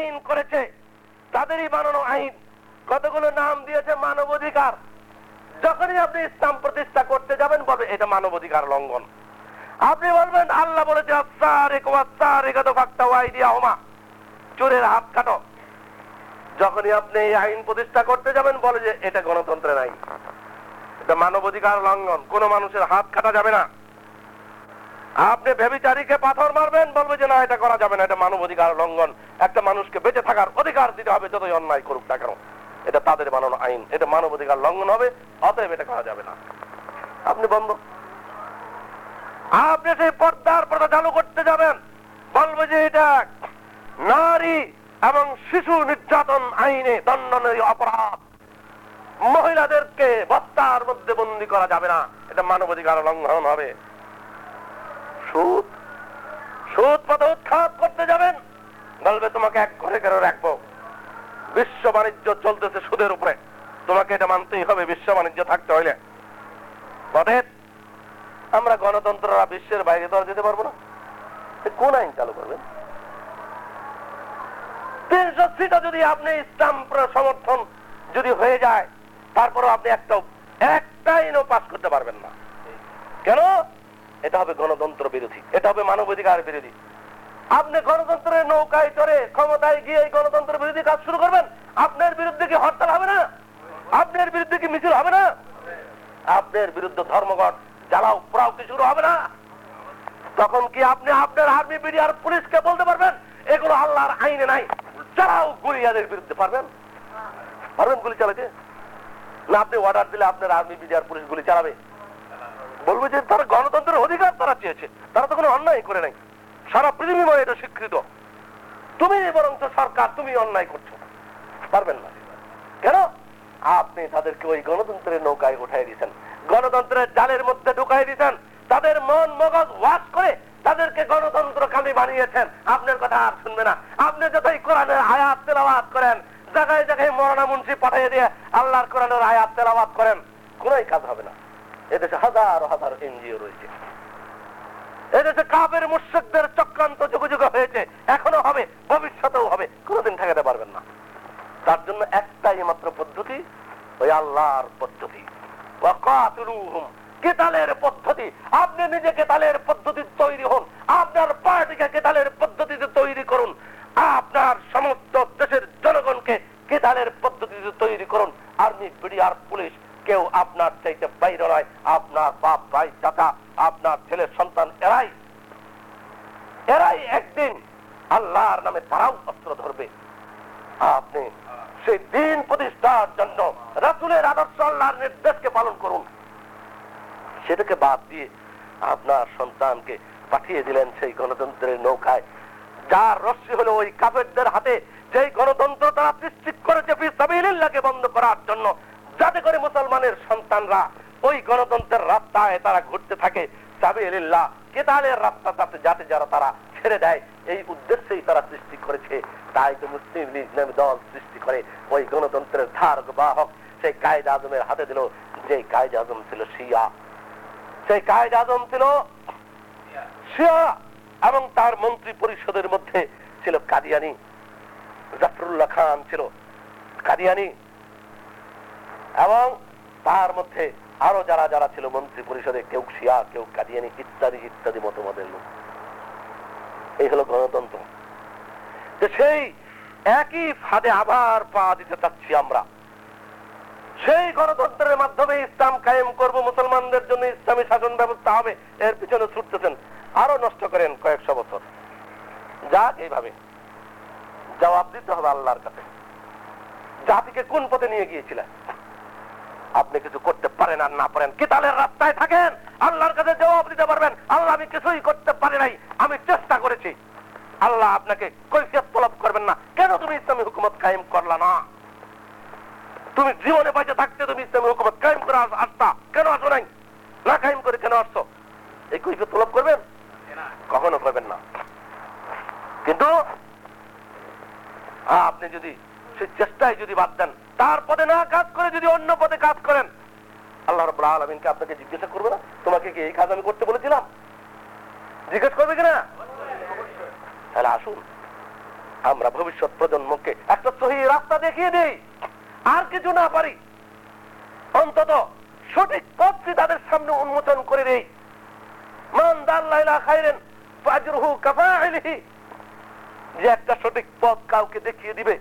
আইন করেছে। তাদেরই বানানো আইন। কতগুলো নাম দিয়েছে মানবাধিকার। যখনই আপনি ইসলাম প্রতিষ্ঠা করতে যাবেন, বলবে এটা মানবাধিকার লঙ্ঘন। আপনি বলবেন, আল্লাহ বলেছে চোরের হাত কাটো। যখনই আপনি এই আইন প্রতিষ্ঠা করতে যাবেন, বলে যে এটা গণতন্ত্রের আইন এটা মানবাধিকার লঙ্ঘন। কোন মানুষের হাত কাটা যাবে না। আপনি ভেবিচারীকে পাথর মারবেন, বলবে যে না, এটা করা যাবে না, এটা মানবাধিকার লঙ্ঘন। একটা মানুষকে বেঁচে থাকার অধিকার দিতে হবে, যতই অন্যায় করুক না কেন। এটা তাদের বানানো আইন, এটা মানবাধিকার লঙ্ঘন হবে, অতএব এটা করা যাবে না। আপনি বন্ধ আপনি সেই পর্দার প্রথা চালু করতে যাবেন। বলবে যে এটা নারী এবং শিশু নির্যাতন আইনে দণ্ডনীয় অপরাধ। মহিলাদেরকে বস্তার মধ্যে বন্দি করা যাবে না। এটা মানবাধিকার লঙ্ঘন হবে। সুদ পথ উৎখাত করতে যাবেন? বলবে, তোমাকে এক ঘরে কেন রাখব? বিশ্ব বাণিজ্য চলতেছে সুদের উপরে। তোমাকে এটা মানতেই হবে, বিশ্ব বাণিজ্য থাকতে হইলে। অতএব, আমরা গণতন্ত্ররা বিশ্বের বাইরে তো যেতে পারব না। কোন আইন চালু করবেন? তিনশো সিটও যদি আপনি ইসলাম সমর্থন যদি হয়ে যায়, তারপরও আপনি একটা একটা আইনও পাস করতে পারবেন না। কেন? এটা হবে গণতন্ত্র বিরোধী। এটা হবে মানবাধিকার বিরোধী। আপনি গণতন্ত্রের নৌকায় চড়ে ক্ষমতায় গিয়ে গণতন্ত্র বিরোধী কাজ শুরু করবেন? আপনার বিরুদ্ধে কি হরতাল হবে না? আপনার বিরুদ্ধে কি মিছিল হবে না? আপনার বিরুদ্ধে ধর্মঘট জ্বালাও, পোড়াও কি শুরু হবে না? তখন কি আপনি আপনার আর্মি বিডিআর পুলিশকে বলতে পারবেন? এগুলো আল্লাহর আইনে নাই। চালাও গুলিয়াদের বিরুদ্ধে, পারবেন? পারবেন গুলি চালাতে? না, আপনি অর্ডার দিলে আপনার আর্মি বিডিআর পুলিশ গুলি চালাবে। বলবে যে তারা গণতন্ত্রের অধিকার তারা চেয়েছে। তারা তো কোনো অন্যায় করে নাই। সারা পৃথিবীময় এটা স্বীকৃত। তুমি বরঞ্চ সরকার, তুমি অন্যায় করছ। পারবেন না। কেন? আপনি তাদেরকে ওই গণতন্ত্রের নৌকায় উঠাই দিয়েছেন। গণতন্ত্রের জালের মধ্যে ঢুকাই দিয়েছেন। তাদের মন মগজ ওয়াশ করে তাদেরকে গণতন্ত্র কামি বানিয়েছেন। আপনার কথা আর শুনবে না। আপনি যতই কোরআনের আয়াত তেলাওয়াত করেন, জায়গায় জায়গায় মরানা মুন্সি পাঠিয়ে দিয়ে আল্লাহর কোরআনের আয়াত তেলাওয়াত করেন, কোনোই কাজ হবে না। এদেশে হাজার হাজার এনজিও রয়েছে। এদেশে কাবের মুর্শিকদের চক্রান্ত যুগ যুগ হয়েছে। এখনও হবে, ভবিষ্যতেও হবে, কোনোদিন ঠেকাতে পারবেন না। তার জন্য একটাই মাত্র পদ্ধতি, ওই আল্লাহর পদ্ধতি। কেতালের পদ্ধতি। আপনি নিজে কেতালের পদ্ধতি তৈরি হন, আপনার পার্টিকে কেতালের পদ্ধতিতে তৈরি করুন। আপনার সমস্ত দেশের জনগণকে কেতালের পদ্ধতিতে তৈরি করুন। আর্মি বিডিআর পুলিশ কেউ আপনার চাইতে বাইরে নয়। আপনার বাপ, ভাই, চাচা, আপনার ছেলের সন্তান, এরাই। এরাই একদিন আল্লাহর নামে তারাও অস্ত্র ধরবে। আপনি সেই দিন প্রতিষ্ঠার জন্য রাসুলের আদর্শ আল্লাহর নির্দেশকে পালন করুন। সেটাকে বাদ দিয়ে আপনার সন্তানকে পাঠিয়ে দিলেন সেই গণতন্ত্রের নৌকায়। যার রশ্মি হলো ওই কাফেরদের হাতে। যেই গণতন্ত্র তারা সৃষ্টি করেছে বন্ধ করার জন্য। যাতে করে মুসলমানের সন্তানরা ওই গণতন্ত্রের রাস্তায় তারা ঘুরতে থাকে, সাবিলিল্লাহ কেতালের রাস্তা যাতে যাতে যারা তারা ছেড়ে দেয়? এই উদ্দেশ্যেই তারা সৃষ্টি করেছে। তাই তো মুসলিম লীগ নামে দল সৃষ্টি করে, ওই গণতন্ত্রের ধারক বাহক সেই কায়দ আজমের হাতে দিল, যে কায়দ আজম ছিল শিয়া। সেই কায়দ আজম ছিল শিয়া এবং তার মন্ত্রী পরিষদের মধ্যে ছিল কাদিয়ানি। জাফরুল্লাহ খান ছিল কাদিয়ানি। এবং তার মধ্যে আরও যারা যারা ছিল মন্ত্রী পরিষদে, কেউ শিয়া, কেউ কাদিয়ানি ইত্যাদি ইত্যাদি মতবাদের লোক। এই হলো গণতন্ত্র। সেই একই ফাঁদে আবার পা দিতে চাচ্ছি আমরা। সেই গণতন্ত্রের মাধ্যমে ইসলাম কায়েম করব, মুসলমানদের জন্য ইসলামী শাসন ব্যবস্থা হবে, এর পিছনে ছুটতেছেন আরও নষ্ট করেন কয়েকশো বছর। যাক এইভাবে। জবাব দিতে হবে আল্লাহর কাছে। জাতিকে কোন পথে নিয়ে গিয়েছিলেন? আপনি কিছু করতে পারেন আর না পারেন কেতালের রাস্তায় থাকেন? আল্লাহর কাছে জবাব দিতে পারবেন। আল্লাহ, আমি কিছুই করতে পারি নাই, আমি চেষ্টা করেছি। আল্লাহ আপনাকে কৈফিয়ত তলব করবেন না। কেন তুমি ইসলামী হুকুমত কায়েম করলা না? তুমি জীবনে বাইচে থাকতে তুমি ইসলামী হুকুমত কায়েম করে আসতা। কেন আসো নাই? না কায়েম করে কেন আসছো? এই কৈফিয়ত তলব করবেন? কখনো করবেন না। কিন্তু আপনি যদি সেই চেষ্টায় যদি বাদ দেন তার পদে না কাজ করে যদি অন্য পদে কাজ করেন, আল্লাহ রব আলমিনকে আপনাকে জিজ্ঞাসা করবে না? তোমাকে কি এই কাজ আমি করতে বলেছিলাম? জিজ্ঞেস করবে কিনা? তাহলে আসুন, আমরা ভবিষ্যৎ প্রজন্মকে একটা সহি রাস্তা দেখিয়ে দেই। আর কিছু না পারি। অন্তত সঠিক পথটি তাদের সামনে উন্মোচন করে দেই। মান দাল্লাইলা কাফাইলিহি যে একটা সঠিক পথ কাউকে দেখিয়ে দিবে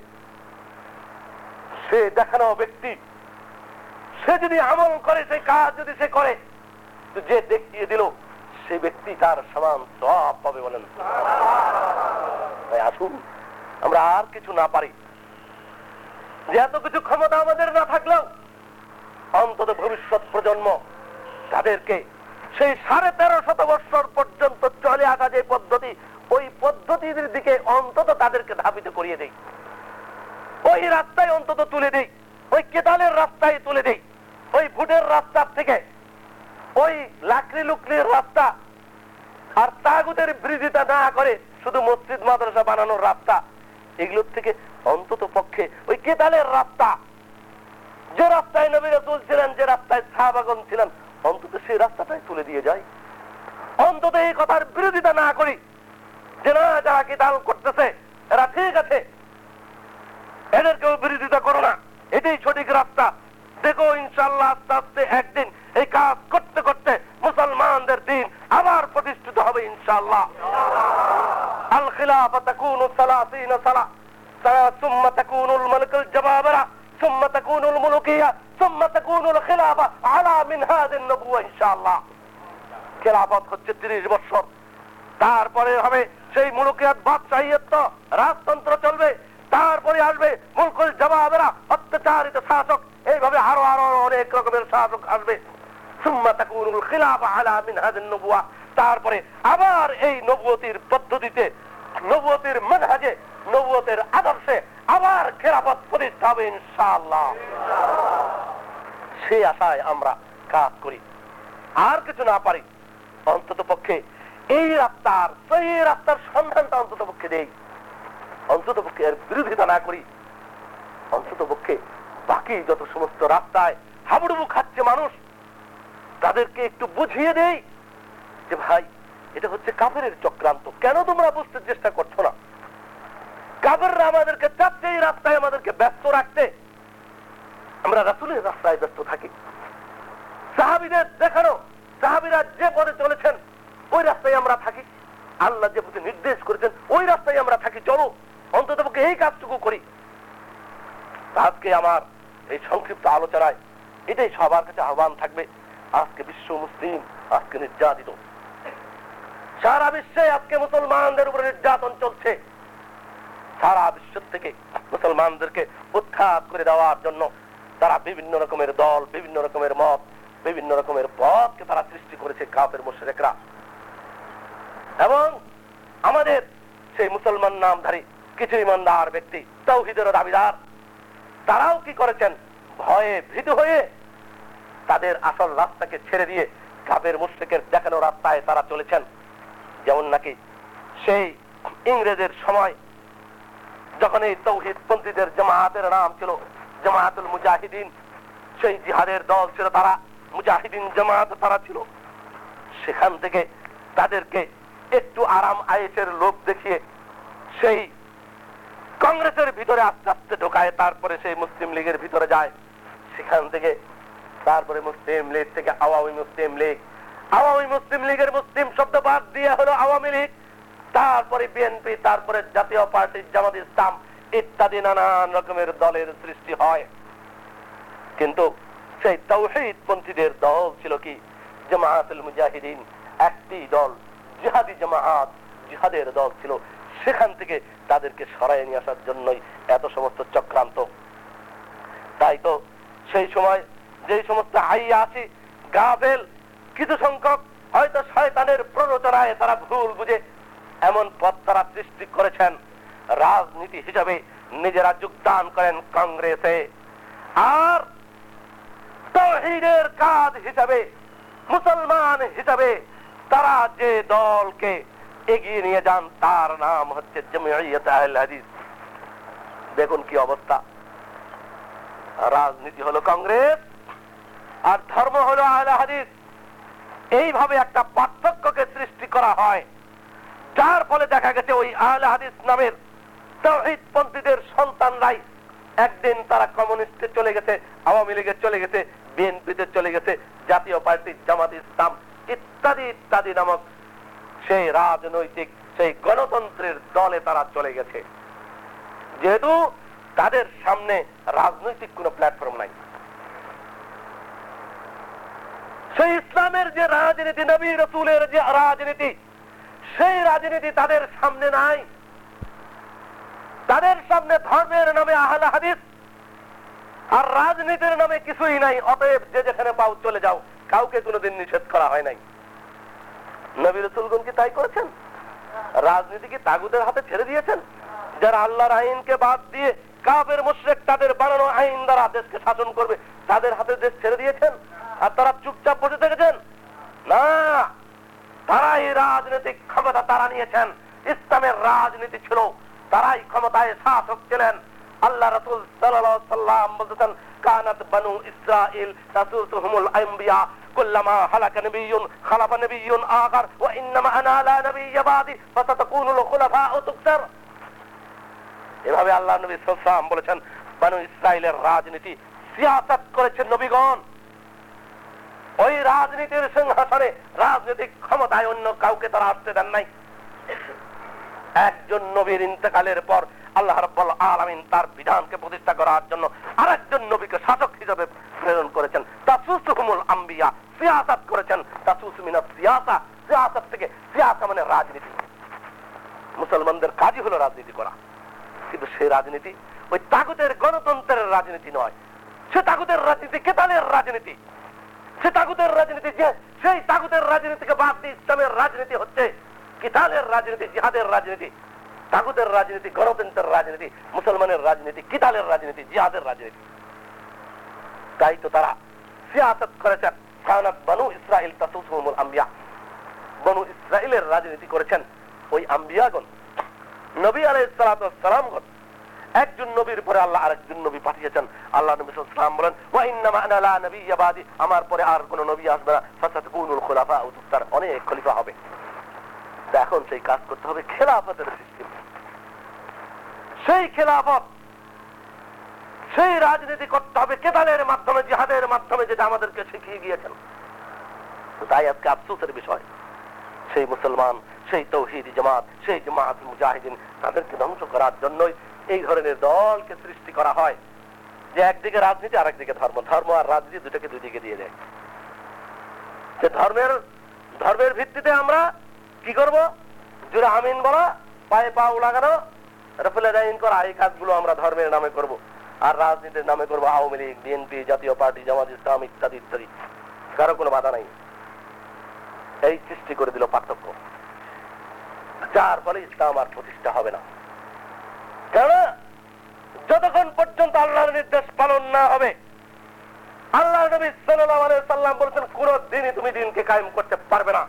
সে দেখানো ব্যক্তি। সে যদি আমল করে সেই কাজ যদি সে করে যে দেখিয়ে দিল, সে ব্যক্তি তার সমান সব পাবে বলেন। আসুন। আমরা আর কিছু না পারি। যে এত কিছু ক্ষমতা আমাদের না থাকলেও, অন্তত ভবিষ্যৎ প্রজন্ম তাদেরকে সেই সাড়ে তেরো শত বৎসর পর্যন্ত চলে আসা যে পদ্ধতি, ওই পদ্ধতির দিকে অন্তত তাদেরকে ধাবিত করিয়ে দেই। ওই রাস্তায় অন্তত তুলে দেই। ওই কেতালের রাস্তায় তুলে দেই। ওই ভুটের রাস্তার থেকে। ওই লাকড়ি লুকড়ির রাস্তা। আর তাগুদের বিরোধিতা না করে শুধু মসজিদ, মাদ্রাসা বানানোর রাস্তা। এগুলোর থেকে অন্তত পক্ষে ওই কেতালের রাস্তা। যে রাস্তায় নবী রসুল ছিলেন যে রাস্তায় সাহাবাগন ছিলেন, অন্তত সেই রাস্তাটাই তুলে দিয়ে যায়। অন্তত এই কথার বিরোধিতা না করি যে, না, যারা কেদাল করতেছে, এরা ঠিক আছে। এদেরকেও বিরোধিতা করো না। এটাই সঠিক রাস্তা। দেখো ইনশাল্লাহ আস্তে আস্তে একদিন এই কাজ করতে করতে মুসলমানদের দিন আবার প্রতিষ্ঠিত হবে ইনশাল্লাহ আল তাকুনু সালা। আল জাবাবরা সুম্মা তাকুনু আল মুলুকিয়া, সুম্মা তাকুনু আল খিলাফা আলা মিনহাজ আন নবুওয়া, ইনশাআল্লাহ। খেলাফত হচ্ছে 30 বছর তারপরে হবে সেই মুলুকিয়াত বাদশাহিয়ত। রাজতন্ত্র চলবে। তারপরে আসবে মুলকুল জবাবেরা, অত্যাচারিত শাসক। এইভাবে আরও আরও অনেক রকমের শাসক আসবে। তারপরে আবার এই নবুয়তির পদ্ধতিতে, নবুয়তির মানহাজে, নবুয়তের আদর্শে আবার খেলাফত প্রতিষ্ঠা হবে ইনশাআল্লাহ। সেই আশায় আমরা কাজ করি। আর কিছু না পারি অন্তত পক্ষে এই রাস্তার সেই রাস্তার সন্ধানটা অন্তত পক্ষে দেই। অন্তত পক্ষে এর বিরোধিতা না করি। অন্তত পক্ষে বাকি যত সমস্ত রাস্তায় হাবুডুবু খাচ্ছে মানুষ, তাদেরকে একটু বুঝিয়ে দেই যে ভাই, এটা হচ্ছে কাফের চক্রান্ত। কেন তোমরা বুঝতে চেষ্টা করছ না? কাফেররা আমাদেরকে চাচ্ছে এই রাস্তায় আমাদেরকে ব্যস্ত রাখতে। আমরা রাসুলের রাস্তায় ব্যস্ত থাকি। সাহাবিদের দেখানো, সাহাবিরা যে পথে চলেছেন, ওই রাস্তায় আমরা থাকি। আল্লাহ যে পথে নির্দেশ করেছেন, ওই রাস্তায় আমরা থাকি। চলো অন্তত পক্ষে এই কাজটুকু করি। আজকে আমার এই সংক্ষিপ্ত আলোচনায় এটাই সবার কাছে আহ্বান থাকবে, আজকে বিশ্ব মুসলিম, আজকে নির্যাতিত। সারা বিশ্বে আজকে মুসলমানদের উপরে নির্যাতন চলছে। সারা বিশ্ব থেকে মুসলমানদেরকে উৎখাত করে দেওয়ার জন্য তারা বিভিন্ন রকমের দল, বিভিন্ন রকমের মত, বিভিন্ন রকমের পথকে তারা সৃষ্টি করেছে কাপের মোশেরেকরা। এবং আমাদের সেই মুসলমান নামধারী কিছু ইমানদার ব্যক্তি, তৌহিদের দাবিদার, তারাও কি করেছেন? ভয়ে ভীত হয়ে তাদের আসল রাস্তাকে ছেড়ে দিয়ে কাপের মুশ্রিকের দেখানো রাস্তায় তারা চলেছেন। যেমন নাকি সেই ইংরেজের সময় যখন এই তৌহিদ পন্থীদের জামায়াতের নাম ছিল জামায়াতুল মুজাহিদিন, সেই জিহাদের দল ছিল তারা, মুজাহিদিন জামায়াত তারা ছিল। সেখান থেকে তাদেরকে একটু আরাম আয়েসের লোক দেখিয়ে সেই কংগ্রেসের ভিতরে আস্তে আস্তে ঢোকায়, তারপরে সেই মুসলিম লীগের ভিতরে যায়। সেখান থেকে, তারপরে মুসলিম লীগ থেকে আওয়ামী মুসলিম লীগ। আওয়ামী মুসলিম লীগের মুসলিম শব্দ বাদ দিয়ে হলো আওয়ামী লীগ। তারপরে বিএনপি তারপরে জাতীয় পার্টি জামাত ইসলাম ইত্যাদি নানান রকমের দলের সৃষ্টি হয়। কিন্তু সেই তৌহিদ পন্থীদের দল ছিল কি? জামায়াতুল মুজাহিদিন, একটি দল, জিহাদি জামায়াত, জিহাদের দল ছিল সেখান থেকে তাদেরকে সরাই নিয়ে আসার জন্যই এত সমস্ত চক্রান্ত। তাই তো সেই সময় যেই সমস্ত হাইয়া আছে, গাফেল, কিছু সংখ্যক হয়তো শয়তানের প্ররোচনায় তারা ভুল বুঝে এমন পথ তারা সৃষ্টি করেছেন। রাজনীতি হিসাবে নিজেরা যোগদান করেন কংগ্রেসে। আর তৌহিদের কাজ হিসাবে, মুসলমান হিসাবে তারা যে দলকে এগিয়ে নিয়ে যান, তার নাম হচ্ছে দেখুন কি অবস্থা। রাজনীতি হলো কংগ্রেস, আর ধর্ম হলো আহলে হাদিস। এইভাবে একটা পার্থক্যকে সৃষ্টি করা হয়। যার ফলে দেখা গেছে ওই আহলে হাদিস নামের তাওহীদ পন্থীদের সন্তানরাই একদিন তারা কমিউনিস্টে চলে গেছে, আওয়ামী লীগে চলে গেছে, বিএনপিতে চলে গেছে, জাতীয় পার্টি জামাত ইসলাম, ইত্যাদি ইত্যাদি নামক সেই রাজনৈতিক, সেই গণতন্ত্রের দলে তারা চলে গেছে। যেহেতু তাদের সামনে রাজনৈতিক কোনো প্ল্যাটফর্ম নাই। সেই ইসলামের যে রাজনীতি, নবী রসুলের যে রাজনীতি, সেই রাজনীতি তাদের সামনে নাই। তাদের সামনে ধর্মের নামে আহলে হাদিস আর রাজনীতির নামে কিছুই নাই। অতএব যে যেখানে পাও চলে যাও। কাউকে কোনোদিন নিষেধ করা হয় নাই। নবী রসুলগণ কি তাই করেছেন? রাজনীতি তাগুদের হাতে ছেড়ে দিয়েছেন? যারা আল্লাহর আইনকে বাদ দিয়ে কাবের মুশরেক তাদের বানানো আইন দ্বারা দেশকে শাসন করবে, তাদের হাতে দেশ ছেড়ে দিয়েছেন? আর তারা চুপচাপ বসে থেকেছেন? না তারা এই রাজনৈতিক ক্ষমতা তারা নিয়েছেন। ইসলামের রাজনীতি ছিল, তারাই ক্ষমতায় শাসক ছিলেন। আল্লাহ রসুল সাল্লাম বলতেছেন, কানাত বানু ইসরাইল তাসুসুহুমুল আম্বিয়া কুল্লামা হালাকা নবিয়্যুন খালাফা নবিয়্যুন আখার, ওয়া ইন্নামা আনা লা নবিয়্য বাদি তুকসার। এভাবে আল্লাহ নবী সাল্লাম বলেছেন ইসরাইলের রাজনীতি সিয়াসত করেছেন নবীগণ। ওই রাজনীতির সিংহাসনে রাজনৈতিক ক্ষমতায় অন্য কাউকে তারা আসতে দেন নাই। একজন নবীর ইন্তেকালের পর আল্লাহ রাব্বুল আলামিন তার বিধানকে প্রতিষ্ঠা করার জন্য আরেকজন নবীকে শাসক হিসেবে প্রেরণ করেছেন। আম্বিয়া সিয়াসাত করেছেন। সিয়াসা। সিয়াসাত থেকে সিয়াসা মানে রাজনীতি। মুসলমানদের কাজই হলো রাজনীতি করা। কিন্তু সেই রাজনীতি ওই তাগুতের গণতন্ত্রের রাজনীতি নয়। সে তাগুতের রাজনীতি কেতালের রাজনীতি। সে তাগুতের রাজনীতি যে সেই তাগুতের রাজনীতিকে বাদ দিয়ে ইসলামের রাজনীতি হচ্ছে। কিতালের রাজনীতি, জিহাদের রাজনীতি। তাগুতের রাজনীতি, গণতন্ত্রের রাজনীতি, মুসলমানের রাজনীতি, কিতালের রাজনীতি, জিহাদের রাজনীতি। তাই তো তারা সিয়াসত করেছেন। আম্বিয়া। বনু রাজনীতি করেছেন ওই আম্বিয়াগণ। নবী আলাইহিস সালাতু সালামগণ। একজন নবীর পরে আল্লাহ আরেকজন নবী পাঠিয়েছেন। আল্লাহ নবী বলেন আমার পরে আর কোন নবী আসবে না। খুলাফা অনেক খলিফা হবে। এখন সেই কাজ করতে হবে খেলাফতের সিস্টেম সেই খেলাফত, সেই রাজনীতি করতে হবে কেতালের মাধ্যমে, জিহাদের মাধ্যমে, যেটা আমাদেরকে শিখিয়ে গিয়েছেন তাই আজকে আফসোসের বিষয়, সেই মুসলমান, সেই তৌহিদি জামাত, সেই জামাত মুজাহিদিন, তাদেরকে ধ্বংস করার জন্যই এই ধরনের দলকে সৃষ্টি করা হয়, যে একদিকে রাজনীতি আর একদিকে ধর্ম। ধর্ম আর রাজনীতি দুটাকে দুই দিকে দিয়ে দেয়। যে ধর্মের ধর্মের ভিত্তিতে আমরা কি করব? জুড়ে আমিন বলা, পায়ে পাও লাগানো করা এই কাজগুলো আমরা ধর্মের নামে করব। আর রাজনীতির নামে করব Awami League, BNP, Jatiya Party, Jamaat Islam ইত্যাদি ইত্যাদি। কারও কোনো বাধা নাই। এই সৃষ্টি করে দিল পার্থক্য। যার ফলে ইসলাম আর প্রতিষ্ঠা হবে না। যতক্ষণ পর্যন্ত আল্লাহর নির্দেশ পালন না হবে আল্লাহ নবী সাল্লাল্লাহু আলাইহি সাল্লাম বলেছেন কোন দিনই তুমি দিনকে কায়েম করতে পারবে না।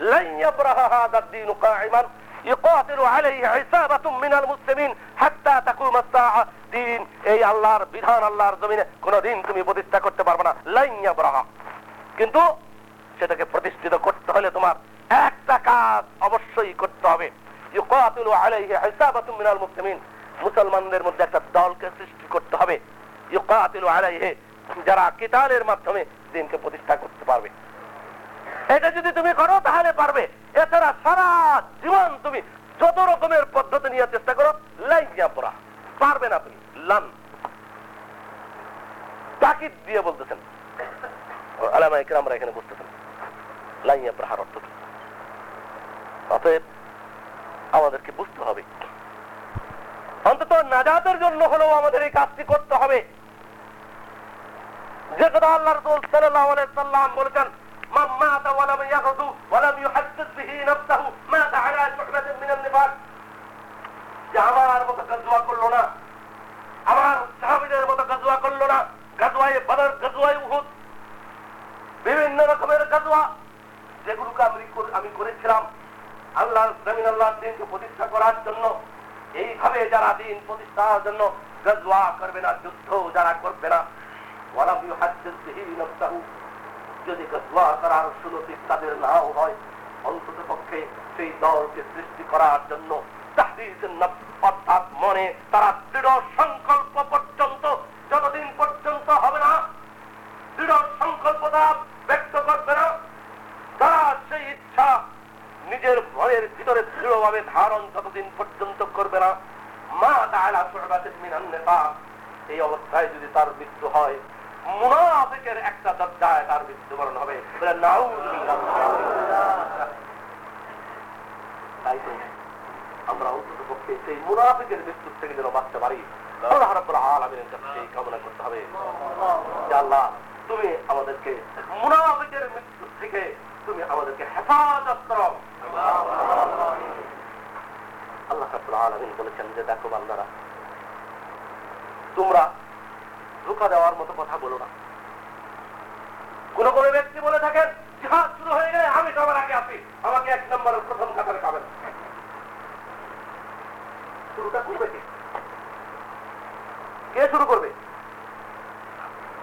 লান ইয়াবরাহা ad-din qa'iman يقاتل عليه عصابة من المسلمين حتى تقوم الساعة দিন এই আল্লাহর বিধান আল্লাহর জমিনে কোনদিন তুমি প্রতিষ্ঠা করতে পারবে না লাইন ইয়াবরাহা কিন্তু সেটাকে প্রতিষ্ঠিত করতে হলে তোমার একটা কাজ অবশ্যই করতে হবে ইউকাতিলু আলাইহি হিসাবাতুম মিনাল মুসলিমিন মুসলমানদের মধ্যে একটা দলকে সৃষ্টি করতে হবে ইউকাতিলু আলাইহি যারা কিতালের মাধ্যমে দিনকে প্রতিষ্ঠা করতে পারবে এটা যদি তুমি করো, তাহলে পারবে। এছাড়া সারা জীবন তুমি যত রকমের পদ্ধতি নিয়ে চেষ্টা করো লাইয়া পড়া। পারবে না তুমি। লান তাকিদ দিয়ে বলতেছেন। আলামা এখানে বুঝতেছেন অর্থ অতএব আমাদেরকে বুঝতে হবে। অন্তত নাজাতের জন্য হলেও আমাদের এই কাজটি করতে হবে। যে কথা আল্লাহ রসুল আলাইহি সাল্লাম বলেছেন من দিন প্রতিষ্ঠার জন্য গাজুয়া করবে না, যুদ্ধ যারা করবে না। যদি গজওয়া করার সুনতি তাদের নাও হয়, অন্তত পক্ষে সেই দলকে সৃষ্টি করার জন্য অর্থাৎ মনে তারা দৃঢ় সংকল্প পর্যন্ত, যতদিন পর্যন্ত হবে না, দৃঢ় সংকল্পতা ব্যক্ত করবে না, তারা সেই ইচ্ছা নিজের মনের ভিতরে দৃঢ়ভাবে ধারণ যতদিন পর্যন্ত করবে না। মা তাআলা সুরবাতিন মিনান নিফাক। এই অবস্থায় যদি তার মৃত্যু হয়, মুনাফিকের একটা দরজায় তার মৃত্যুবরণ হবে। তাই তো আমরা অন্তত পক্ষে সেই মুনাফিকের মৃত্যুর থেকে যেন বাঁচতে পারি। কামনা করতে হবে। আল্লাহ, তুমি আমাদেরকে মুনাফিকের মৃত্যু থেকে তুমি আমাদেরকে হেফাজত করো। আল্লাহ আলামিন বলেছেন যে দেখো বান্দারা তোমরা ধোকা দেওয়ার মতো কথা বলো না। কোন কোন ব্যক্তি বলে থাকেন জিহাদ শুরু হয়ে গেলে আমি সবার আগে আসি আমাকে এক নম্বরের প্রথম কাতারে পাবেন। শুরুটা করবে কে? কে শুরু করবে?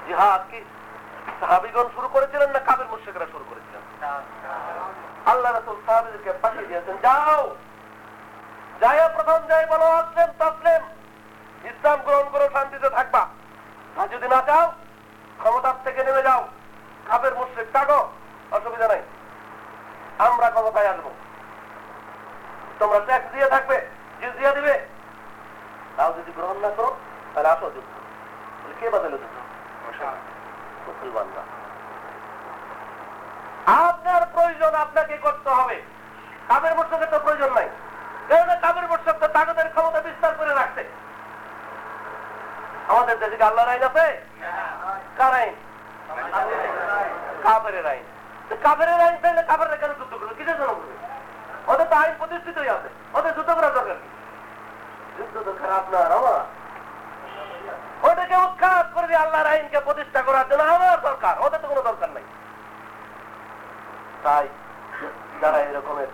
জিহাদ কি সাহাবিগণ শুরু করেছিলেন না কাবের মুর্শিকরা শুরু করেছিলেন? আল্লাহ রাসুল সাহাবিদেরকে পাঠিয়ে দিয়েছেন যাও যাইয়া প্রথম যাই বলো আসলেন তসলেম ইসলাম গ্রহণ করো শান্তিতে থাকবা আর যদি না চাও ক্ষমতার থেকে নেমে যাও কাবের মুশ্রিক থাকো অসুবিধা নাই আমরা ক্ষমতায় আসব তোমরা ট্যাক্স দিয়ে থাকবে জিজিয়া দিবে তাও যদি গ্রহণ না করো তাহলে আসো যুদ্ধ বলে, কে বাদলে যুদ্ধ মুসলমানরা আপনার প্রয়োজন আপনাকে করতে হবে কাবের বর্ষকের তো প্রয়োজন নাই কেননা কাবের বর্ষক তো তাগদের ক্ষমতা বিস্তার করে রাখছে কি আল্লাহর আইন আছে? কার আইন? আইন আইন চাইলে কেন যুদ্ধ করবে? কিসের জন্য করবে? ওদের তো আইন আছে। ওদের যুদ্ধ করার দরকার যুদ্ধ আমার ওদেরকে উৎখাত আল্লাহর আইনকে প্রতিষ্ঠা করার জন্য আমার দরকার। ওদের তো কোনো দরকার নাই। তাই যারা এরকমের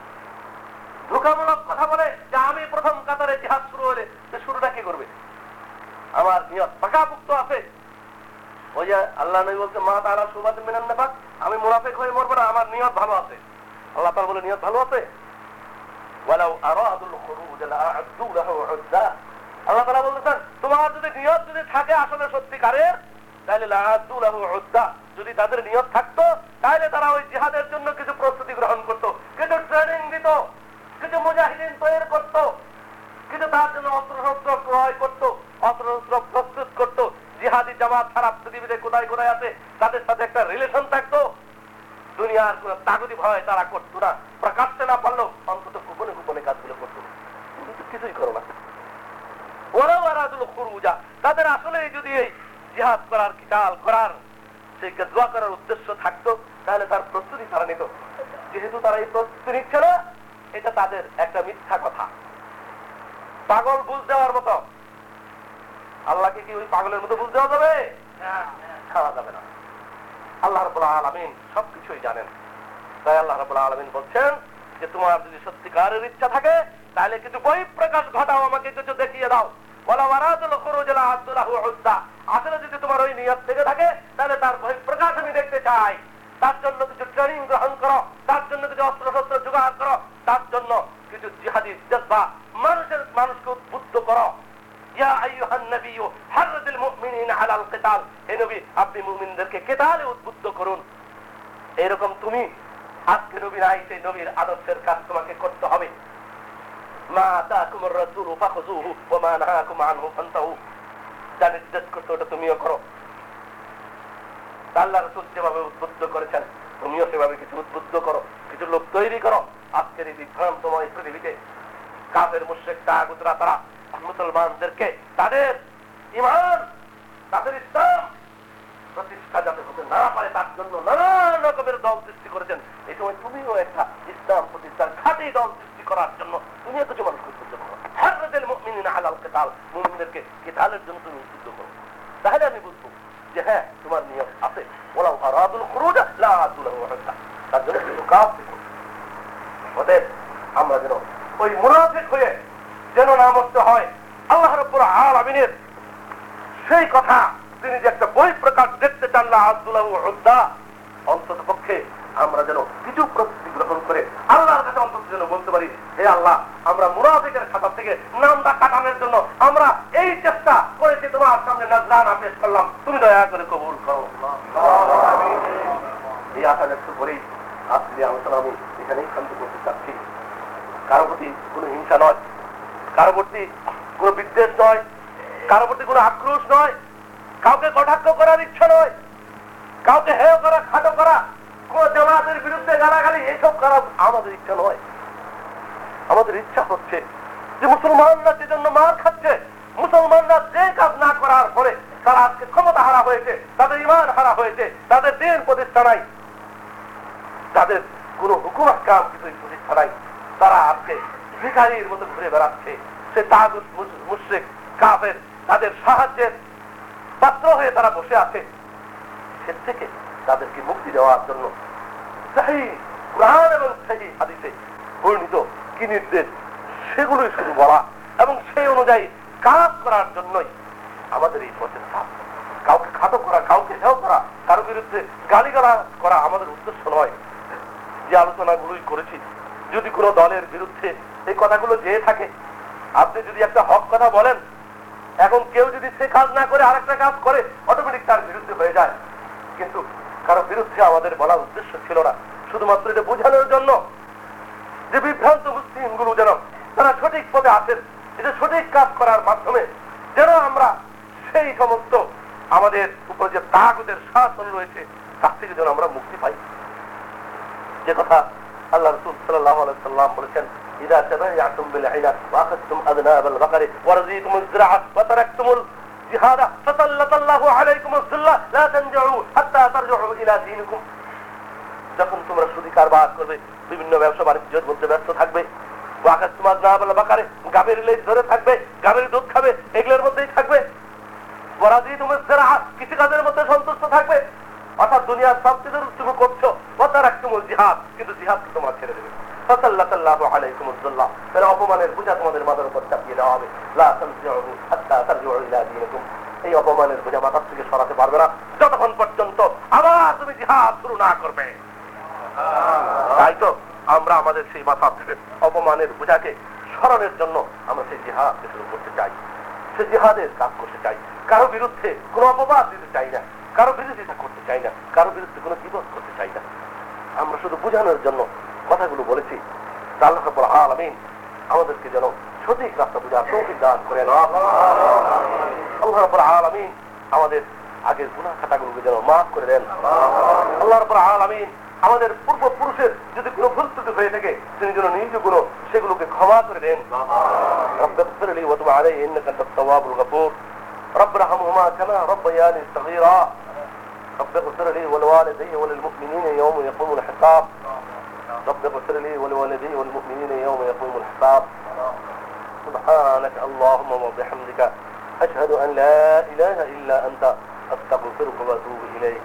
ধোকামূলক কথা বলে যে আমি প্রথম কাতারে জিহাদ শুরু হলে শুরুটা কি করবে? নিয়ত। আছে। ওই যে আল্লাহ নবী বলছে, মা তারা সুবাদ মিনান নেফাক। আমি মুনাফিক হয়ে মরবো না, আমার নিয়ত ভালো আছে। আল্লাহ তাআলা বলে, নিয়ত ভালো আছে? আল্লাহ তাআলা বলতেছেন তোমার যদি নিয়ত যদি থাকে আসলে সত্যিকারের, তাহলে যদি তাদের নিয়ত থাকতো, তাহলে তারা ওই জিহাদের জন্য কিছু প্রস্তুতি গ্রহণ করত, কিছু ট্রেনিং দিত, কিছু মুজাহিদিন তৈরি করত, কিছু তার জন্য অস্ত্র শস্ত্র ক্রয় করত। অস্ত্র প্রস্তুত করত। জিহাদি জামাত সারা পৃথিবীতে কোথায় কোথায় আছে, তাদের সাথে একটা রিলেশন থাকতো। দুনিয়ার কোন তাগতি ভয় তারা করতো না। প্রকাশ্যে না পারল অন্তত গোপনে গোপনে কাজগুলো করতো। কিছুই করো না। ওরাও আরাদুল খুরুজা, তাদের আসলে যদি এই জিহাদ করার, কিতাল করার, সেই দোয়া করার উদ্দেশ্য থাকতো, তাহলে তার প্রস্তুতি তারা নিত। যেহেতু তারা এই প্রস্তুতি নিচ্ছে না, এটা তাদের একটা মিথ্যা কথা। পাগল বুঝ দেওয়ার মতো। আল্লাহকে কি ওই পাগলের মতো বুঝ দেওয়া যাবে? খাওয়া যাবে না। আল্লাহ রবুল আলমিন সবকিছুই জানেন। তাই আল্লাহ রবুল আলমিন বলছেন যে তোমার যদি সত্যিকারের ইচ্ছা থাকে তাহলে কিছু বই প্রকাশ ঘটাও আমাকে কিছু দেখিয়ে দাও। আসলে যদি তোমার ওই নিয়ত থেকে থাকে তাহলে তার বই প্রকাশ আমি দেখতে চাই। তার জন্য কিছু ট্রেনিং গ্রহণ করো তার জন্য কিছু অস্ত্র শস্ত্র জোগাড় করো তার জন্য কিছু জিহাদি জজ্বা মানুষের মানুষকে উদ্বুদ্ধ করো। তুমিও যেভাবে উদ্বুদ্ধ করেছেন, তুমিও সেভাবে কিছু উদ্বুদ্ধ করো, কিছু লোক তৈরি করো। আজকের এই বিভ্রান্তময় পৃথিবীতে কাফের, মুশ্রেক, তাগুতরা, তারা মুসলমানদেরকে তাদের ইমান তাদের ইসলাম প্রতিষ্ঠা যাতে হতে না পারে, তার জন্য নানান রকমের দল সৃষ্টি করেছেন। এই সময় তুমিও একটা ইসলাম প্রতিষ্ঠার খাঁটি দল সৃষ্টি করার জন্য তুমিও কিছু মানুষকে উদ্বুদ্ধ করো হারদের মুমিনিনা আলাল কেতাল, মুমিনদেরকে কেতালের জন্য তুমি উদ্বুদ্ধ করো। তাহলে আমি বুঝব যে হ্যাঁ তোমার নিয়ত আছে। ওরাও আরাদুল খুরুজা, লা আদুল তার জন্য কাজ দেখো অতএব আমরা যেন ওই মুনাফিক হয়ে যেন না মরতে হয়। আল্লাহ রব্বুল আলামিনের সেই কথা তিনি যে একটা বই প্রকাশ দেখতে চান না আব্দুল্লাহ উদ্দা, অন্তত পক্ষে আমরা যেন কিছু প্রস্তুতি গ্রহণ করে আল্লাহর কাছে অন্তত যেন বলতে পারি, হে আল্লাহ, আমরা মুনাফিকের খাতা থেকে নামটা কাটানোর জন্য আমরা এই চেষ্টা করেছি, তোমার সামনে নাজরানা পেশ করলাম। তুমি দয়া করে কবুল করো। এই আশা ব্যক্ত করেই আজকে আলোচনা আমি এখানেই শান্ত করতে চাচ্ছি। কারও প্রতি কোনো হিংসা নয়। কারও প্রতি কোনো বিদ্বেষ নয়, কারও প্রতি কোনো আক্রোশ নয়, কাউকে কটাক্ষ করার ইচ্ছা নয়, কাউকে হেয় করা, খাটো করা, কোন জামাতের বিরুদ্ধে গালাগালি এইসব করা আমাদের ইচ্ছা নয়। আমাদের ইচ্ছা হচ্ছে যে মুসলমানরা যে জন্য মার খাচ্ছে। মুসলমানরা যে কাজ না করার পরে তারা আজকে ক্ষমতা হারা হয়েছে, তাদের ইমান হারা হয়েছে, তাদের দিন প্রতিষ্ঠা নাই। তাদের কোন হুকুমাত কাম কিছুই প্রতিষ্ঠা নাই। তারা আজকে ভিখারির মতো ঘুরে বেড়াচ্ছে। সে তাগুত মুশ্রিক, কাফের, তাদের সাহায্যের পাত্র হয়ে তারা বসে আছে। সে থেকে তাদেরকে মুক্তি দেওয়ার জন্য সেই কোরআন এবং হাদিসে বর্ণিত কি নির্দেশ, সেগুলোই শুধু বলা এবং সেই অনুযায়ী কাজ করার জন্যই আমাদের এই প্রচেষ্টা কাউকে খাটো করা, কাউকে হেয় করা, কারও বিরুদ্ধে গালিগালা করা আমাদের উদ্দেশ্য নয়। যে আলোচনাগুলোই করেছি, যদি কোনো দলের বিরুদ্ধে এই কথাগুলো যেয়ে থাকে। আপনি যদি একটা হক কথা বলেন এখন কেউ যদি সে কাজ না করে আরেকটা কাজ করে অটোমেটিক তার বিরুদ্ধে হয়ে যায়। কিন্তু কারও বিরুদ্ধে আমাদের বলার উদ্দেশ্য ছিল না। শুধুমাত্র এটা বোঝানোর জন্য যে বিভ্রান্ত মুসলিমগুলো যেন তারা সঠিক পথে আসেন, এটা সঠিক কাজ করার মাধ্যমে যেন আমরা সেই সমস্ত আমাদের উপর যে তাগুদের শাসন রয়েছে, তার থেকে যেন আমরা মুক্তি পাই। যে কথা আল্লাহ রসুল সাল্লাহ সাল্লাম বলেছেন إذا تبايعتم بالعينة وأخذتم أذناب البقر ورضيتم الزراعة وتركتم الجهاد فسلط الله عليكم الذلة لا تنجعوا حتى ترجعوا إلى دينكم যখন তোমরা সুদি কারবার করবে বিভিন্ন ব্যবসা বাণিজ্যের মধ্যে ব্যস্ত থাকবে আকাশ তোমার না বলে বাকারে গাভীর লেজ ধরে থাকবে গাভীর দুধ খাবে এগুলোর মধ্যেই থাকবে বরাদি তুমি কৃষিকাজের মধ্যে সন্তুষ্ট থাকবে অর্থাৎ দুনিয়ার সব কিছু তুমি করছো কথা রাখতুমুল জিহাদ কিন্তু জিহাদকে তোমার ছেড়ে দেবে তাহলে অপমানের বোঝা তোমাদের মাথার উপর চাপিয়ে দেওয়া হবে। এই অপমানের বোঝা মাথার থেকে সরাতে পারবে না। যতক্ষণ পর্যন্ত আবার তুমি জিহাদ শুরু না করবে। তাই তো আমরা আমাদের সেই মাথা অপমানের বোঝাকে স্মরণের জন্য আমরা সেই জিহাদকে শুরু করতে চাই। সে জিহাদের কাজ করতে চাই। কারও বিরুদ্ধে কোনো অপবাদ দিতে চাই না। কারও বিরোধিতা করতে চাই না। কারও বিরুদ্ধে কোনো বিপদ করতে চাই না। আমরা শুধু বোঝানোর জন্য কথাগুলো বলেছি তা আল্লাহ রাব্বুল আলামিন আমাদেরকে যেন সঠিক রাস্তা বোঝার তৌফিক দান করেন আল্লাহ রাব্বুল আলামিন আমাদের আগের গুনাহ খাতাগুলোকে যেন মাফ করে দেন আল্লাহ রাব্বুল আলামিন আমাদের পূর্বপুরুষের যদি কোনো ভুল ত্রুটি হয়ে থাকে তিনি যেন নিজ গুলো সেগুলোকে ক্ষমা করে দেন رب اغفر لي وتب علي انك انت التواب الغفور رب ارحمهما كما ربياني صغيرا رب اغفر لي ولوالدي وللمؤمنين يوم يقوم الحساب رب اغفر لي ولوالدي والمؤمنين يوم يقوم الحساب. سبحانك اللهم وبحمدك. أشهد أن لا إله إلا أنت. أستغفرك وأتوب إليك.